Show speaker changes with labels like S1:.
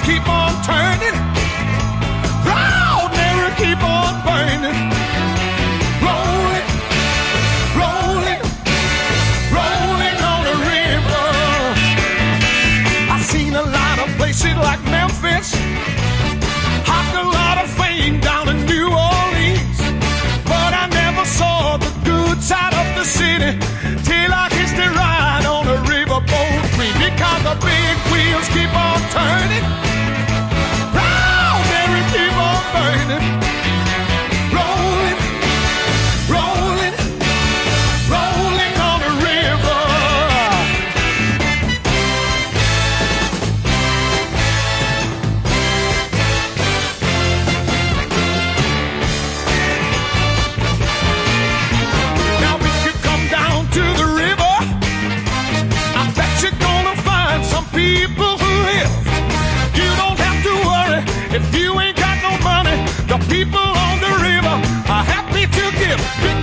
S1: keep on turning. Proud Mary keep on burning. people who live. You don't have to worry if you ain't got no money. The people on the river are happy to give.